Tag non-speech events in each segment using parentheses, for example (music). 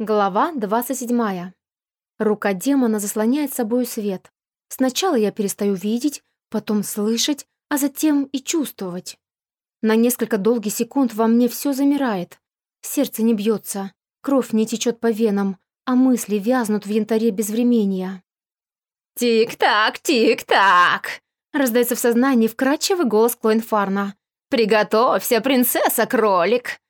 Глава 27. Рука демона заслоняет собой свет. Сначала я перестаю видеть, потом слышать, а затем и чувствовать. На несколько долгих секунд во мне все замирает. Сердце не бьется, кровь не течет по венам, а мысли вязнут в янтаре безвремения. «Тик-так, тик-так!» раздается в сознании вкрадчивый голос Клоинфарна. «Приготовься, принцесса-кролик!»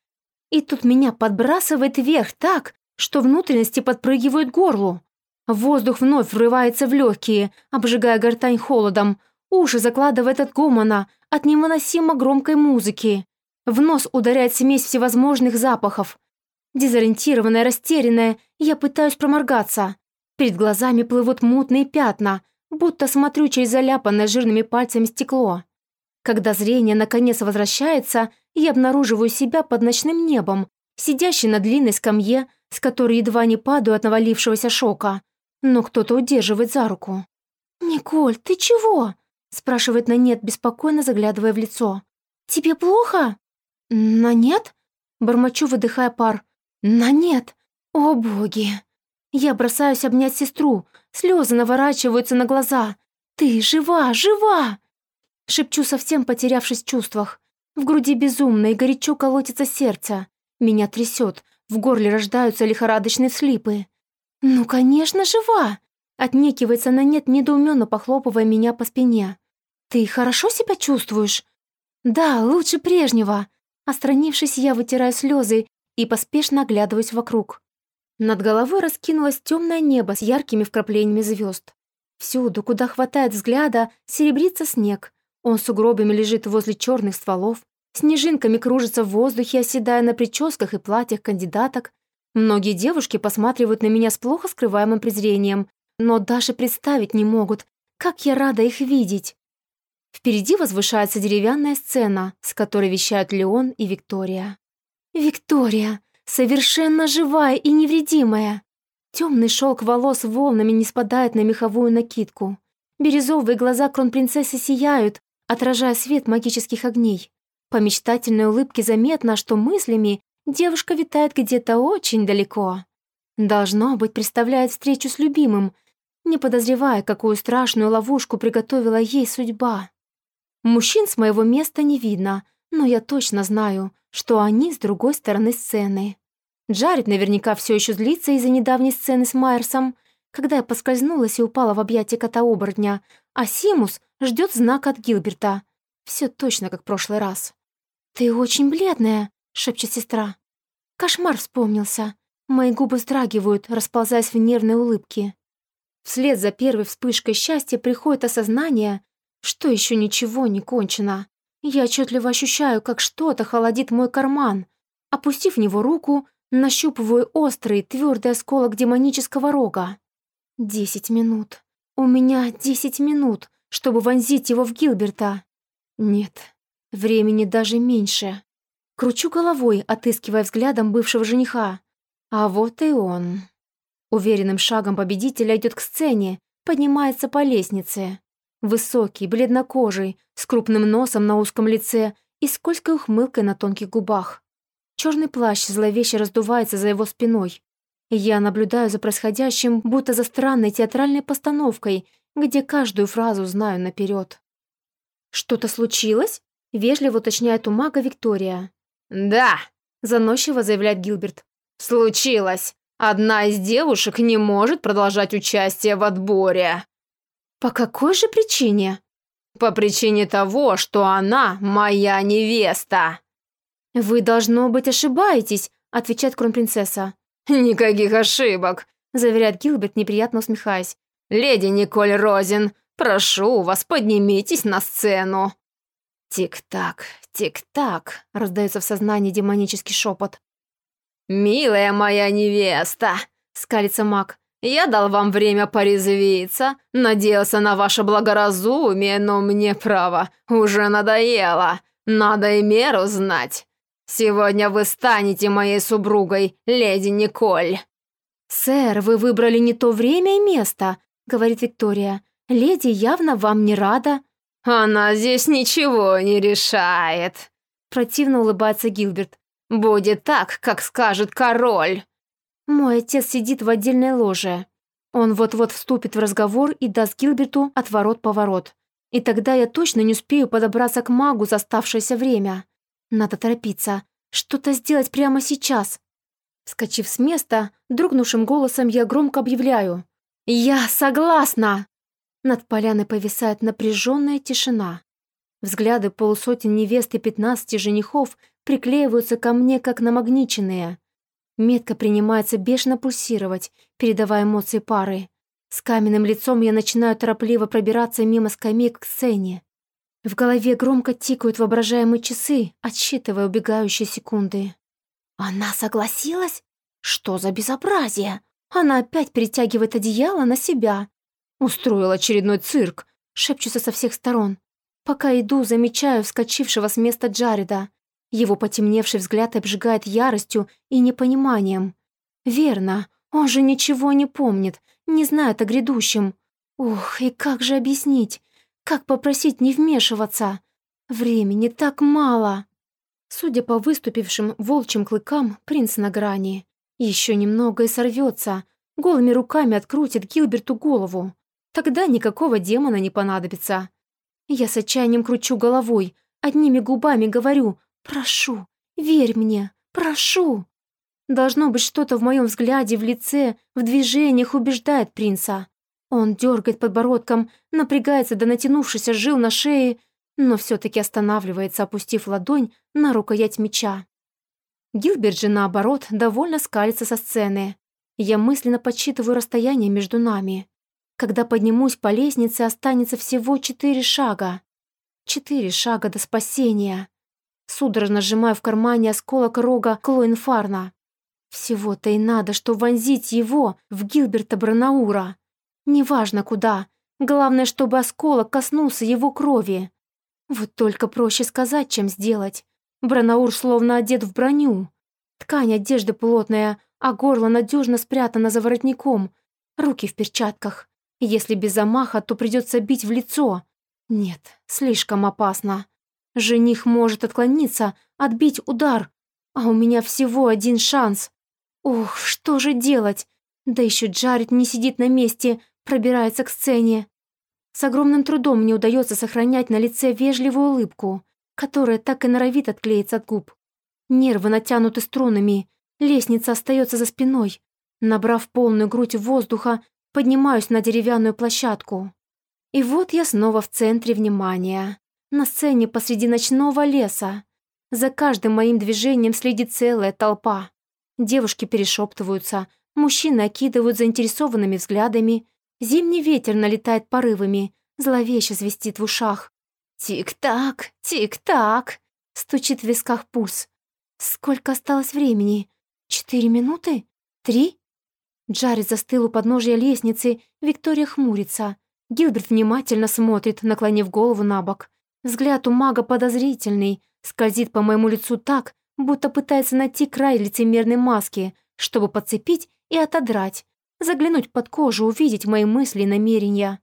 И тут меня подбрасывает вверх так, что внутренности подпрыгивают к горлу. Воздух вновь врывается в легкие, обжигая гортань холодом. Уши закладывает от гомона, от невыносимо громкой музыки. В нос ударяет смесь всевозможных запахов. Дезориентированная, растерянная, я пытаюсь проморгаться. Перед глазами плывут мутные пятна, будто смотрю через заляпанное жирными пальцами стекло. Когда зрение наконец возвращается, я обнаруживаю себя под ночным небом, сидящий на длинной скамье, с которой едва не падаю от навалившегося шока, но кто-то удерживает за руку. «Николь, ты чего?» – спрашивает Нанет, беспокойно заглядывая в лицо. «Тебе плохо?» «Нанет?» – бормочу, выдыхая пар. «Нанет! О, боги!» Я бросаюсь обнять сестру, слезы наворачиваются на глаза. «Ты жива, жива!» Шепчу, совсем потерявшись в чувствах. В груди безумно и горячо колотится сердце. Меня трясет, в горле рождаются лихорадочные слипы. «Ну, конечно, жива!» Отнекивается на нет, недоуменно похлопывая меня по спине. «Ты хорошо себя чувствуешь?» «Да, лучше прежнего!» Остранившись, я вытираю слезы и поспешно оглядываюсь вокруг. Над головой раскинулось темное небо с яркими вкраплениями звезд. Всюду, куда хватает взгляда, серебрится снег. Он сугробами лежит возле черных стволов, Снежинками кружится в воздухе, оседая на прическах и платьях кандидаток. Многие девушки посматривают на меня с плохо скрываемым презрением, но даже представить не могут, как я рада их видеть. Впереди возвышается деревянная сцена, с которой вещают Леон и Виктория. Виктория! Совершенно живая и невредимая! Темный шелк волос волнами не спадает на меховую накидку. Бирюзовые глаза кронпринцессы сияют, отражая свет магических огней. По мечтательной улыбке заметно, что мыслями девушка витает где-то очень далеко. Должно быть, представляет встречу с любимым, не подозревая, какую страшную ловушку приготовила ей судьба. Мужчин с моего места не видно, но я точно знаю, что они с другой стороны сцены. Джаред наверняка все еще злится из-за недавней сцены с Майерсом, когда я поскользнулась и упала в объятия кота-оборотня, а Симус ждет знак от Гилберта. Все точно как в прошлый раз. «Ты очень бледная», — шепчет сестра. Кошмар вспомнился. Мои губы вздрагивают, расползаясь в нервной улыбке. Вслед за первой вспышкой счастья приходит осознание, что еще ничего не кончено. Я отчетливо ощущаю, как что-то холодит мой карман. Опустив в него руку, нащупываю острый, твердый осколок демонического рога. Десять минут. У меня десять минут, чтобы вонзить его в Гилберта. Нет, Времени даже меньше. Кручу головой, отыскивая взглядом бывшего жениха. А вот и он. Уверенным шагом победителя идет к сцене, поднимается по лестнице. Высокий, бледнокожий, с крупным носом на узком лице и скользкой ухмылкой на тонких губах. Черный плащ зловеще раздувается за его спиной. Я наблюдаю за происходящим, будто за странной театральной постановкой, где каждую фразу знаю наперед. «Что-то случилось?» Вежливо уточняет у мага Виктория. «Да», — заносчиво заявляет Гилберт. «Случилось. Одна из девушек не может продолжать участие в отборе». «По какой же причине?» «По причине того, что она моя невеста». «Вы, должно быть, ошибаетесь», — отвечает кронпринцесса. «Никаких ошибок», — заверяет Гилберт, неприятно усмехаясь. «Леди Николь Розин, прошу вас, поднимитесь на сцену». «Тик-так, тик-так», — раздается в сознании демонический шепот. «Милая моя невеста», — скалится маг, «я дал вам время порезвиться, надеялся на ваше благоразумие, но мне, право, уже надоело, надо и меру знать. Сегодня вы станете моей супругой, леди Николь». «Сэр, вы выбрали не то время и место», — говорит Виктория. «Леди явно вам не рада». «Она здесь ничего не решает», — противно улыбается Гилберт. «Будет так, как скажет король». Мой отец сидит в отдельной ложе. Он вот-вот вступит в разговор и даст Гилберту отворот-поворот. И тогда я точно не успею подобраться к магу за оставшееся время. Надо торопиться. Что-то сделать прямо сейчас. Вскочив с места, дрогнувшим голосом я громко объявляю. «Я согласна!» Над поляной повисает напряженная тишина. Взгляды полусотен невест и пятнадцати женихов приклеиваются ко мне, как намагниченные. Метка принимается бешено пульсировать, передавая эмоции пары. С каменным лицом я начинаю торопливо пробираться мимо скамеек к сцене. В голове громко тикают воображаемые часы, отсчитывая убегающие секунды. Она согласилась? Что за безобразие? Она опять перетягивает одеяло на себя. Устроил очередной цирк, шепчутся со всех сторон. Пока иду, замечаю вскочившего с места Джареда. Его потемневший взгляд обжигает яростью и непониманием. Верно, он же ничего не помнит, не знает о грядущем. Ух, и как же объяснить? Как попросить не вмешиваться? Времени так мало. Судя по выступившим волчьим клыкам, принц на грани. Еще немного и сорвется. Голыми руками открутит Гилберту голову. Тогда никакого демона не понадобится. Я с отчаянием кручу головой, одними губами говорю «Прошу, верь мне, прошу». Должно быть, что-то в моем взгляде, в лице, в движениях убеждает принца. Он дергает подбородком, напрягается до натянувшейся жил на шее, но все-таки останавливается, опустив ладонь на рукоять меча. Гилберт же, наоборот, довольно скалится со сцены. Я мысленно подсчитываю расстояние между нами. Когда поднимусь по лестнице, останется всего четыре шага. Четыре шага до спасения. Судорожно сжимаю в кармане осколок рога Клоинфарна. Всего-то и надо, что вонзить его в Гилберта Бранаура. Неважно куда, главное, чтобы осколок коснулся его крови. Вот только проще сказать, чем сделать. Бранаур словно одет в броню. Ткань одежды плотная, а горло надежно спрятано за воротником, руки в перчатках. Если без замаха, то придется бить в лицо. Нет, слишком опасно. Жених может отклониться, отбить удар, а у меня всего один шанс. Ох, что же делать? Да еще Джаред не сидит на месте, пробирается к сцене. С огромным трудом мне удается сохранять на лице вежливую улыбку, которая так и норовит отклеиться от губ. Нервы натянуты струнами, лестница остается за спиной. Набрав полную грудь воздуха, поднимаюсь на деревянную площадку. И вот я снова в центре внимания. На сцене посреди ночного леса. За каждым моим движением следит целая толпа. Девушки перешептываются, мужчины окидывают заинтересованными взглядами. Зимний ветер налетает порывами, зловеще свистит в ушах. «Тик-так, тик-так!» — стучит в висках пульс. «Сколько осталось времени? Четыре минуты? Три?» Джаред застыл у подножия лестницы, Виктория хмурится. Гилберт внимательно смотрит, наклонив голову на бок. Взгляд у мага подозрительный, скользит по моему лицу так, будто пытается найти край лицемерной маски, чтобы подцепить и отодрать, заглянуть под кожу, увидеть мои мысли и намерения.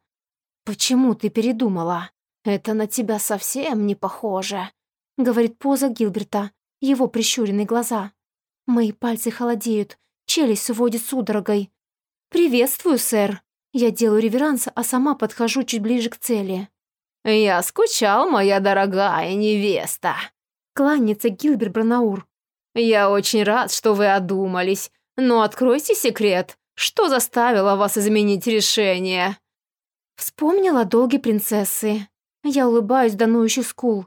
«Почему ты передумала? Это на тебя совсем не похоже», — говорит поза Гилберта, его прищуренные глаза. Мои пальцы холодеют, челюсть сводит судорогой. «Приветствую, сэр!» Я делаю реверанс, а сама подхожу чуть ближе к цели. «Я скучал, моя дорогая невеста!» Кланяется Гилберт Бранаур. «Я очень рад, что вы одумались, но откройте секрет, что заставило вас изменить решение?» Вспомнила долги принцессы. Я улыбаюсь до ноющих скул.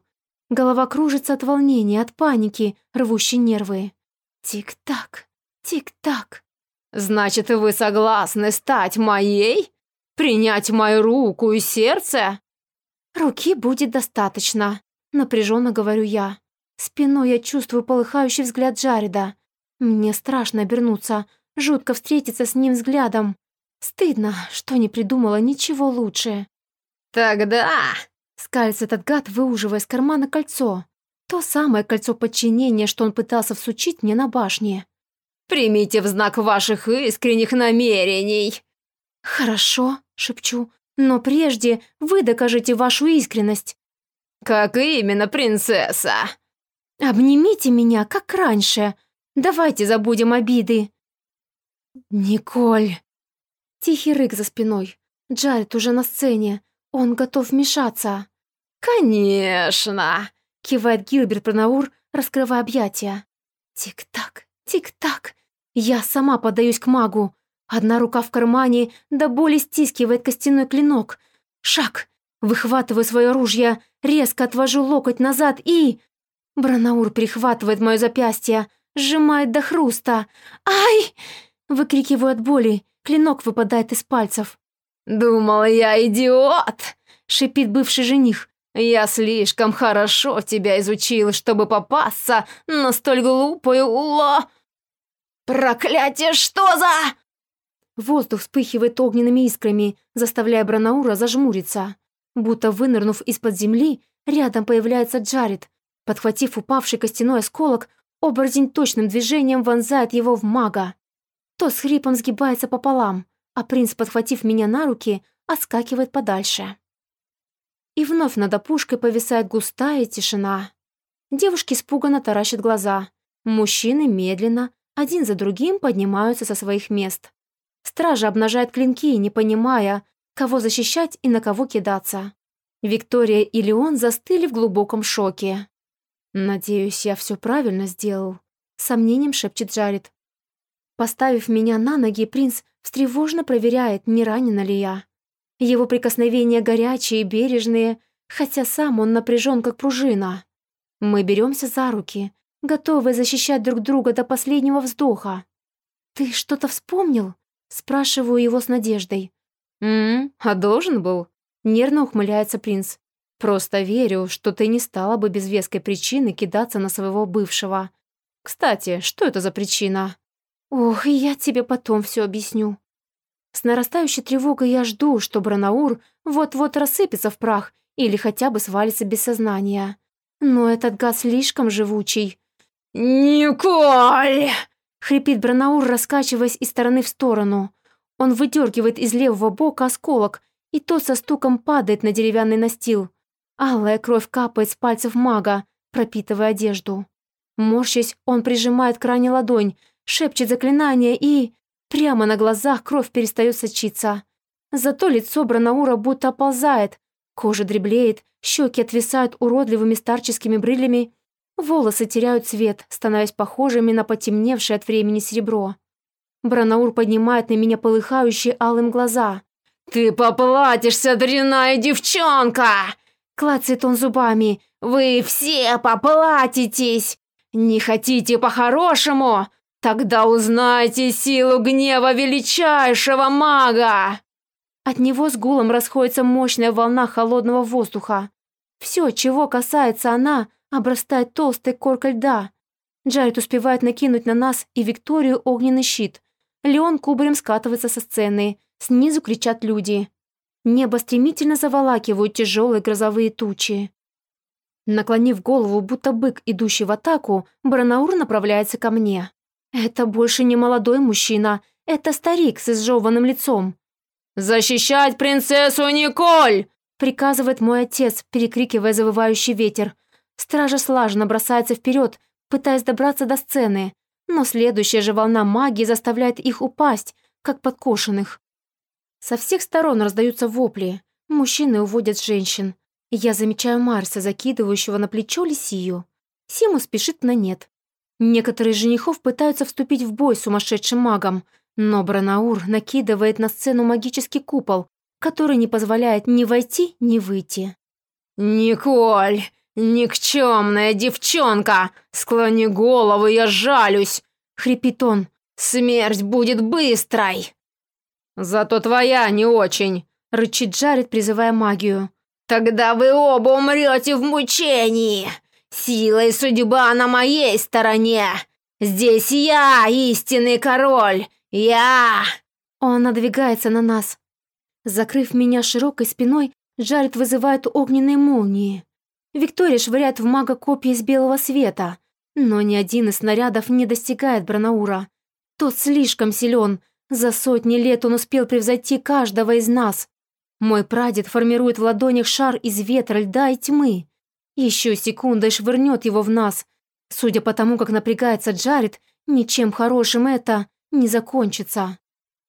Голова кружится от волнения, от паники, рвущей нервы. Тик-так, Тик-так. Значит, вы согласны стать моей? Принять мою руку и сердце? Руки будет достаточно, напряженно говорю я. Спиной я чувствую полыхающий взгляд Джареда. Мне страшно обернуться, жутко встретиться с ним взглядом. Стыдно, что не придумала ничего лучше. «Тогда...» — скалится этот гад, выуживая из кармана кольцо. То самое кольцо подчинения, что он пытался всучить мне на башне. Примите в знак ваших искренних намерений». «Хорошо», — шепчу, «но прежде вы докажите вашу искренность». «Как именно, принцесса?» «Обнимите меня, как раньше. Давайте забудем обиды». «Николь!» Тихий рык за спиной. Джаред уже на сцене. Он готов вмешаться. «Конечно!» — кивает Гилберт Пронаур, раскрывая объятия. Тик-так, тик-так. Я сама подаюсь к магу. Одна рука в кармане, до боли стискивает костяной клинок. Шаг. Выхватываю свое оружие, резко отвожу локоть назад и... Бранаур прихватывает мое запястье, сжимает до хруста. «Ай!» Выкрикиваю от боли, клинок выпадает из пальцев. «Думал, я идиот!» — шипит бывший жених. «Я слишком хорошо тебя изучил, чтобы попасться на столь глупую уло...» «Проклятие, что за...» Воздух вспыхивает огненными искрами, заставляя Бранаура зажмуриться. Будто вынырнув из-под земли, рядом появляется Джаред. Подхватив упавший костяной осколок, оборотень точным движением вонзает его в мага. То с хрипом сгибается пополам, а принц, подхватив меня на руки, отскакивает подальше. И вновь над опушкой повисает густая тишина. Девушки испуганно таращат глаза. Мужчины медленно, один за другим поднимаются со своих мест. Стража обнажает клинки, не понимая, кого защищать и на кого кидаться. Виктория и Леон застыли в глубоком шоке. «Надеюсь, я все правильно сделал», — сомнением шепчет Джаред. Поставив меня на ноги, принц встревожно проверяет, не ранена ли я. Его прикосновения горячие и бережные, хотя сам он напряжен, как пружина. Мы беремся за руки, готовые защищать друг друга до последнего вздоха. «Ты что-то вспомнил?» Спрашиваю его с надеждой. «М-м, а должен был?» Нервно ухмыляется принц. «Просто верю, что ты не стала бы без веской причины кидаться на своего бывшего. Кстати, что это за причина?» «Ох, я тебе потом все объясню». С нарастающей тревогой я жду, что Бранаур вот-вот рассыпется в прах или хотя бы свалится без сознания. Но этот газ слишком живучий. «Николь!» — хрипит Бранаур, раскачиваясь из стороны в сторону. Он выдергивает из левого бока осколок, и тот со стуком падает на деревянный настил. Алая кровь капает с пальцев мага, пропитывая одежду. Морщась, он прижимает к ране ладонь, шепчет заклинание и... Прямо на глазах кровь перестает сочиться. Зато лицо Бранаура будто оползает, кожа дреблеет, щеки отвисают уродливыми старческими брылями, волосы теряют цвет, становясь похожими на потемневшее от времени серебро. Бранаур поднимает на меня полыхающие алым глаза. «Ты поплатишься, дрянная девчонка!» Клацает он зубами. «Вы все поплатитесь! Не хотите по-хорошему? Тогда узнайте силу гнева величайшего мага!» От него с гулом расходится мощная волна холодного воздуха. Все, чего касается она, обрастает толстой коркой льда. Джаред успевает накинуть на нас и Викторию огненный щит. Леон кубарем скатывается со сцены. Снизу кричат люди. Небо стремительно заволакивают тяжелые грозовые тучи. Наклонив голову, будто бык, идущий в атаку, Баранаур направляется ко мне. Это больше не молодой мужчина, это старик с изжеванным лицом. «Защищать принцессу Николь!» приказывает мой отец, перекрикивая завывающий ветер. Стража слаженно бросается вперед, пытаясь добраться до сцены, но следующая же волна магии заставляет их упасть, как подкошенных. Со всех сторон раздаются вопли. Мужчины уводят женщин. Я замечаю Марса, закидывающего на плечо Лисию. Симу спешит на нет. Некоторые женихов пытаются вступить в бой с сумасшедшим магом, но Бранаур накидывает на сцену магический купол, который не позволяет ни войти, ни выйти. «Николь, никчемная девчонка, склони голову, я жалюсь!» — хрипит он. «Смерть будет быстрой!» «Зато твоя не очень!» — рычит Джаред, призывая магию. «Тогда вы оба умрете в мучении!» Сила и судьба на моей стороне. Здесь я, истинный король. Я!» Он надвигается на нас. Закрыв меня широкой спиной, Джаред вызывает огненные молнии. Виктория швыряет в мага копья из белого света, но ни один из снарядов не достигает Бранаура. Тот слишком силен. За сотни лет он успел превзойти каждого из нас. Мой прадед формирует в ладонях шар из ветра, льда и тьмы. Еще секунда и швырнет его в нас. Судя по тому, как напрягается Джаред, ничем хорошим это не закончится.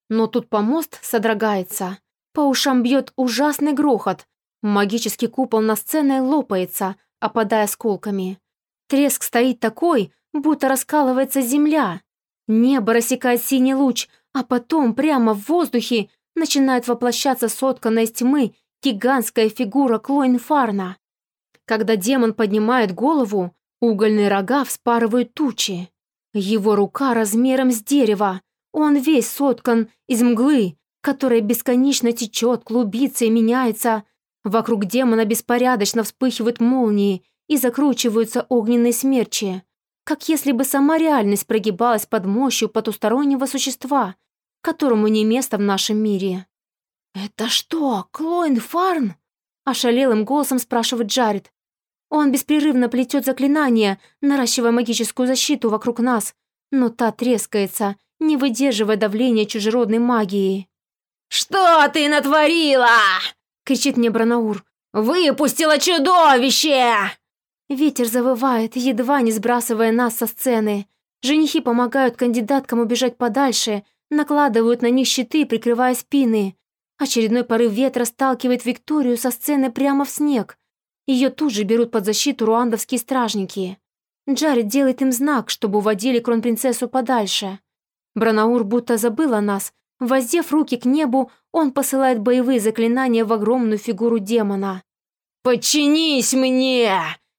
Но тут помост содрогается. По ушам бьет ужасный грохот. Магический купол на сцене лопается, опадая осколками. Треск стоит такой, будто раскалывается земля. Небо рассекает синий луч, а потом прямо в воздухе начинает воплощаться сотканная из тьмы гигантская фигура Клоинфарна. Когда демон поднимает голову, угольные рога вспарывают тучи. Его рука размером с дерево. Он весь соткан из мглы, которая бесконечно течет, клубится и меняется. Вокруг демона беспорядочно вспыхивают молнии и закручиваются огненные смерчи, как если бы сама реальность прогибалась под мощью потустороннего существа, которому не место в нашем мире. «Это что, Клоин Фарн?» – ошалелым голосом спрашивает Джаред. Он беспрерывно плетет заклинания, наращивая магическую защиту вокруг нас, но та трескается, не выдерживая давления чужеродной магии. «Что ты натворила?» — кричит мне Бранаур. «Выпустила чудовище!» Ветер завывает, едва не сбрасывая нас со сцены. Женихи помогают кандидаткам убежать подальше, накладывают на них щиты, прикрывая спины. Очередной порыв ветра сталкивает Викторию со сцены прямо в снег. Ее тут же берут под защиту руандовские стражники. Джаред делает им знак, чтобы уводили кронпринцессу подальше. Бранаур будто забыл о нас. Воздев руки к небу, он посылает боевые заклинания в огромную фигуру демона. «Подчинись мне!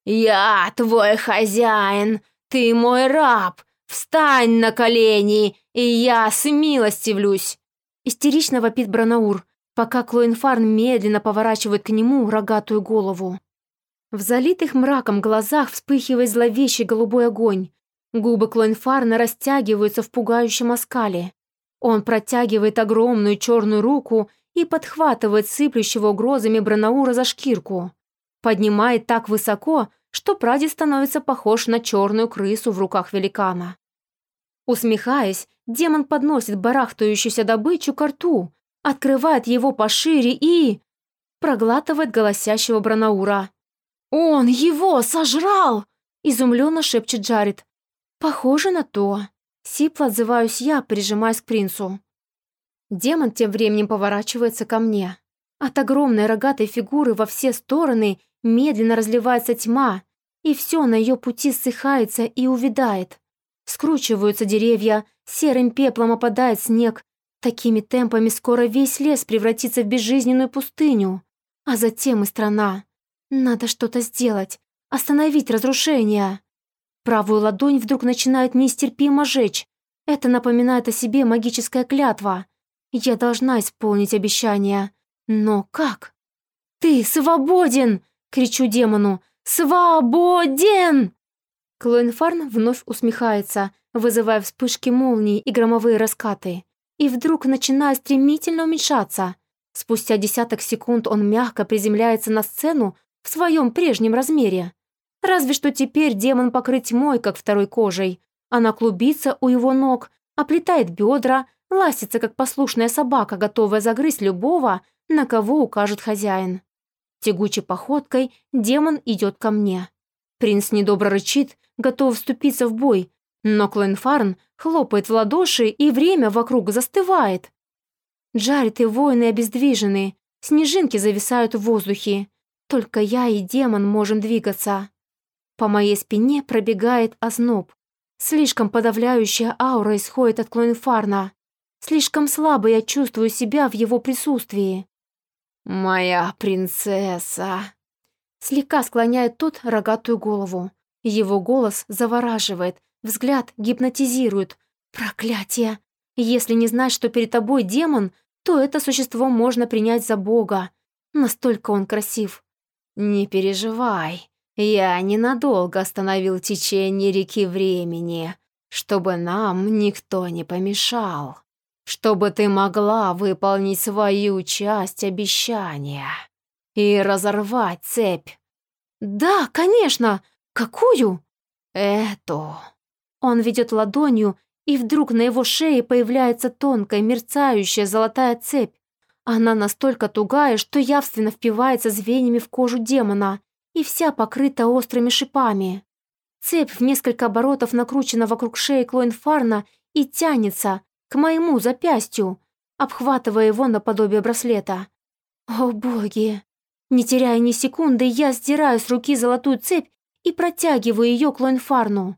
Я твой хозяин! Ты мой раб! Встань на колени, и я смилостивлюсь!» Истерично вопит Бранаур, пока Клоинфарн медленно поворачивает к нему рогатую голову. В залитых мраком глазах вспыхивает зловещий голубой огонь. Губы Клоинфарна растягиваются в пугающем оскале. Он протягивает огромную черную руку и подхватывает сыплющего угрозами Бранаура за шкирку. Поднимает так высоко, что прадед становится похож на черную крысу в руках великана. Усмехаясь, демон подносит барахтающуюся добычу к рту, открывает его пошире и... проглатывает голосящего Бранаура. «Он его сожрал!» — изумленно шепчет Джаред. «Похоже на то». Сипло отзываюсь я, прижимаясь к принцу. Демон тем временем поворачивается ко мне. От огромной рогатой фигуры во все стороны медленно разливается тьма, и все на ее пути ссыхается и увядает. Скручиваются деревья, серым пеплом опадает снег. Такими темпами скоро весь лес превратится в безжизненную пустыню. А затем и страна. Надо что-то сделать, остановить разрушение. Правую ладонь вдруг начинает нестерпимо жечь. Это напоминает о себе магическая клятва. Я должна исполнить обещание. Но как? «Ты свободен!» — кричу демону. «Свободен!» Клоенфарн вновь усмехается, вызывая вспышки молний и громовые раскаты. И вдруг начинает стремительно уменьшаться. Спустя десяток секунд он мягко приземляется на сцену в своем прежнем размере. Разве что теперь демон покрыт тьмой, как второй кожей. Она клубится у его ног, оплетает бедра, ластится, как послушная собака, готовая загрызть любого, на кого укажет хозяин. Тягучей походкой демон идет ко мне. Принц недобро рычит, готов вступиться в бой, но Кленфарн хлопает в ладоши, и время вокруг застывает. Джаред и воины обездвижены, снежинки зависают в воздухе. Только я и демон можем двигаться. По моей спине пробегает озноб. Слишком подавляющая аура исходит от Клоинфарна. Слишком слабо я чувствую себя в его присутствии. «Моя принцесса!» Слегка склоняет тот рогатую голову. Его голос завораживает, взгляд гипнотизирует. Проклятие! Если не знать, что перед тобой демон, то это существо можно принять за бога. Настолько он красив. «Не переживай, я ненадолго остановил течение реки времени, чтобы нам никто не помешал, чтобы ты могла выполнить свою часть обещания и разорвать цепь». «Да, конечно! Какую?» «Эту». Он ведет ладонью, и вдруг на его шее появляется тонкая, мерцающая золотая цепь. Она настолько тугая, что явственно впивается звеньями в кожу демона и вся покрыта острыми шипами. Цепь в несколько оборотов накручена вокруг шеи Клоинфарна и тянется, к моему запястью, обхватывая его наподобие браслета. О боги! Не теряя ни секунды, я сдираю с руки золотую цепь и протягиваю ее к Лойнфарну.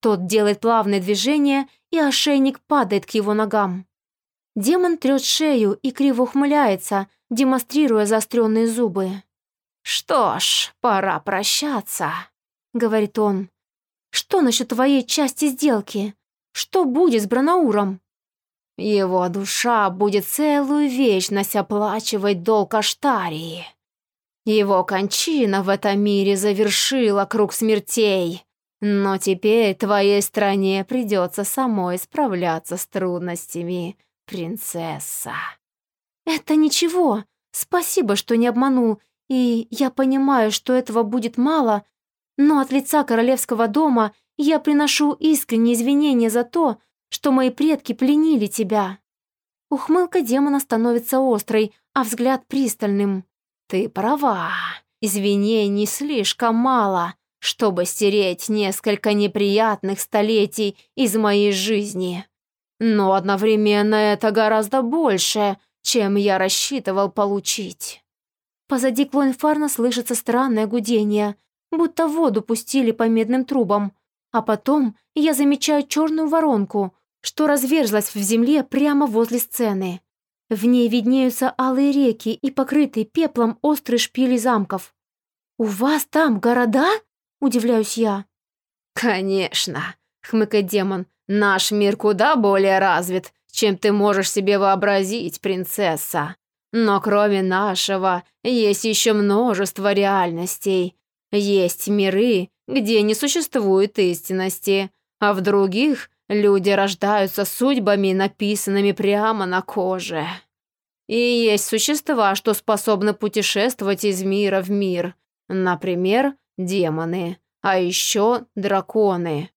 Тот делает плавное движение, и ошейник падает к его ногам. Демон трет шею и криво ухмыляется, демонстрируя заостренные зубы. «Что ж, пора прощаться», — говорит он. «Что насчет твоей части сделки? Что будет с Бранауром?» «Его душа будет целую вечность оплачивать долг Аштарии. Его кончина в этом мире завершила круг смертей, но теперь твоей стране придется самой справляться с трудностями, принцесса». «Это ничего. Спасибо, что не обманул, и я понимаю, что этого будет мало, но от лица королевского дома я приношу искренние извинения за то, что мои предки пленили тебя». Ухмылка демона становится острой, а взгляд пристальным. «Ты права. Извинений слишком мало, чтобы стереть несколько неприятных столетий из моей жизни. Но одновременно это гораздо больше, чем я рассчитывал получить». Позади Клоинфарна слышится странное гудение, будто воду пустили по медным трубам. А потом я замечаю черную воронку, что разверзлась в земле прямо возле сцены. В ней виднеются алые реки и покрытые пеплом острые шпили замков. «У вас там города?» – удивляюсь я. «Конечно», – хмыкает демон, – «наш мир куда более развит, чем ты можешь себе вообразить, принцесса. Но кроме нашего, есть еще множество реальностей. Есть миры, где не существует истинности, а в других люди рождаются судьбами, написанными прямо на коже. И есть существа, что способны путешествовать из мира в мир. Например, демоны, а еще драконы.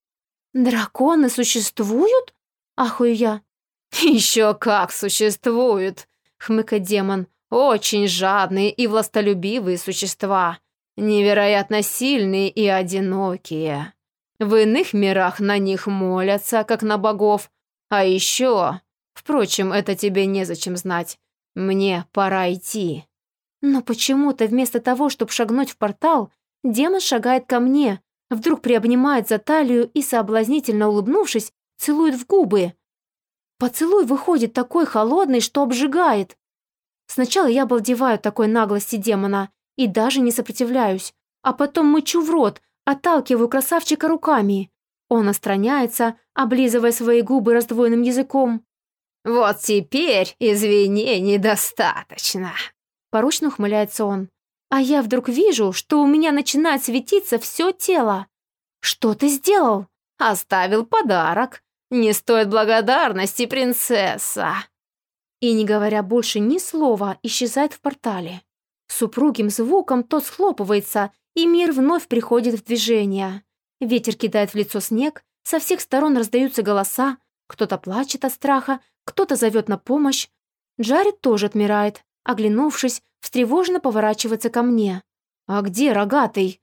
«Драконы существуют?» – ахую я. (laughs) «Еще как существуют!» хмыкает демон. «Очень жадные и властолюбивые существа, невероятно сильные и одинокие. В иных мирах на них молятся, как на богов. А еще... Впрочем, это тебе незачем знать. Мне пора идти». Но почему-то вместо того, чтобы шагнуть в портал, демон шагает ко мне, вдруг приобнимает за талию и, соблазнительно улыбнувшись, целует в губы. Поцелуй выходит такой холодный, что обжигает. Сначала я обалдеваю такой наглости демона и даже не сопротивляюсь, а потом мычу в рот, отталкиваю красавчика руками. Он отстраняется, облизывая свои губы раздвоенным языком. «Вот теперь извинений достаточно», — поручно ухмыляется он. А я вдруг вижу, что у меня начинает светиться все тело. «Что ты сделал?» «Оставил подарок. «Не стоит благодарности, принцесса!» И, не говоря больше ни слова, исчезает в портале. С упругим звуком тот схлопывается, и мир вновь приходит в движение. Ветер кидает в лицо снег, со всех сторон раздаются голоса, кто-то плачет от страха, кто-то зовет на помощь. Джаред тоже отмирает, оглянувшись, встревоженно поворачивается ко мне. «А где рогатый?»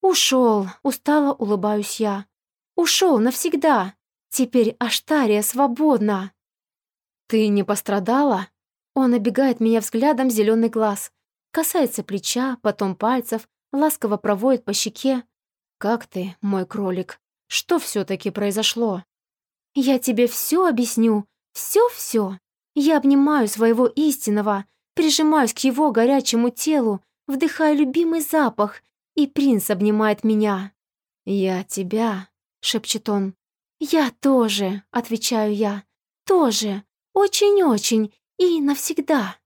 «Ушел», — устало улыбаюсь я. «Ушел навсегда». Теперь Аштария свободна. Ты не пострадала? Он обегает меня взглядом зеленый глаз, касается плеча, потом пальцев, ласково проводит по щеке. Как ты, мой кролик? Что все-таки произошло? Я тебе все объясню, все-все. Я обнимаю своего истинного, прижимаюсь к его горячему телу, вдыхаю любимый запах, и принц обнимает меня. «Я тебя», — шепчет он, «Я тоже», — отвечаю я, — «тоже, очень-очень и навсегда».